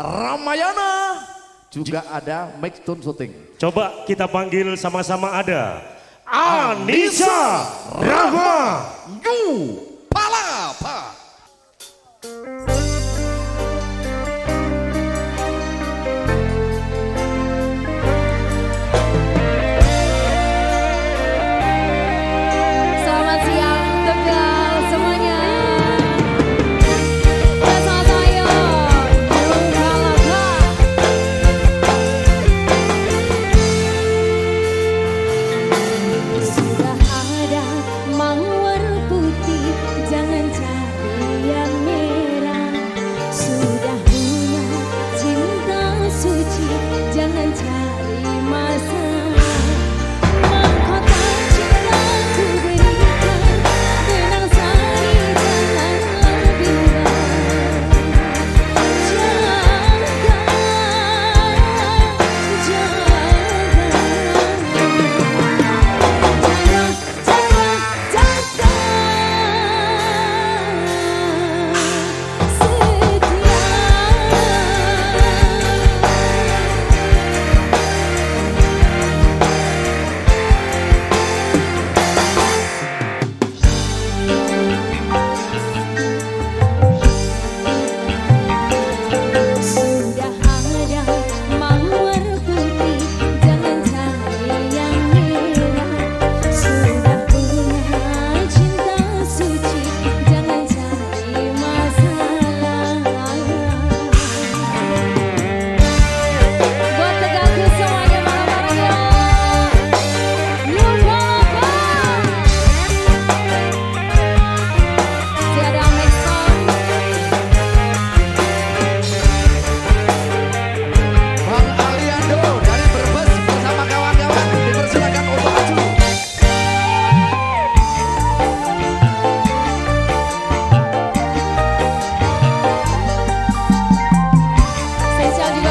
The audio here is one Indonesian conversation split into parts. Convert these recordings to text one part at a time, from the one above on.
Ramayana. Juga ada Mike Stone Shooting. Coba kita panggil sama-sama ada Anissa Rahma. You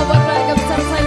buat keluarga besar saya